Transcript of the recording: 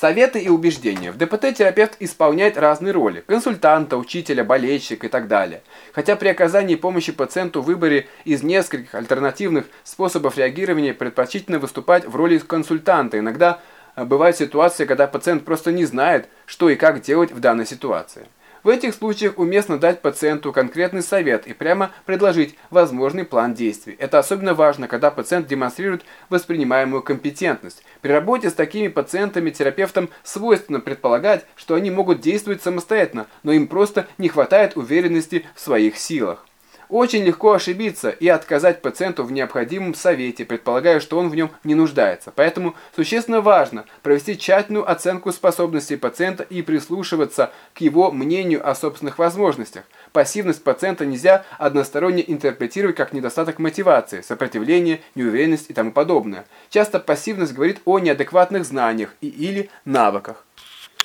Советы и убеждения. В ДПТ терапевт исполняет разные роли – консультанта, учителя, болельщика и так далее. Хотя при оказании помощи пациенту в выборе из нескольких альтернативных способов реагирования предпочтительно выступать в роли консультанта. Иногда э, бывают ситуации, когда пациент просто не знает, что и как делать в данной ситуации. В этих случаях уместно дать пациенту конкретный совет и прямо предложить возможный план действий. Это особенно важно, когда пациент демонстрирует воспринимаемую компетентность. При работе с такими пациентами терапевтам свойственно предполагать, что они могут действовать самостоятельно, но им просто не хватает уверенности в своих силах. Очень легко ошибиться и отказать пациенту в необходимом совете, предполагая, что он в нем не нуждается. Поэтому существенно важно провести тщательную оценку способностей пациента и прислушиваться к его мнению о собственных возможностях. Пассивность пациента нельзя односторонне интерпретировать как недостаток мотивации, сопротивление, неуверенность и тому подобное. Часто пассивность говорит о неадекватных знаниях и или навыках.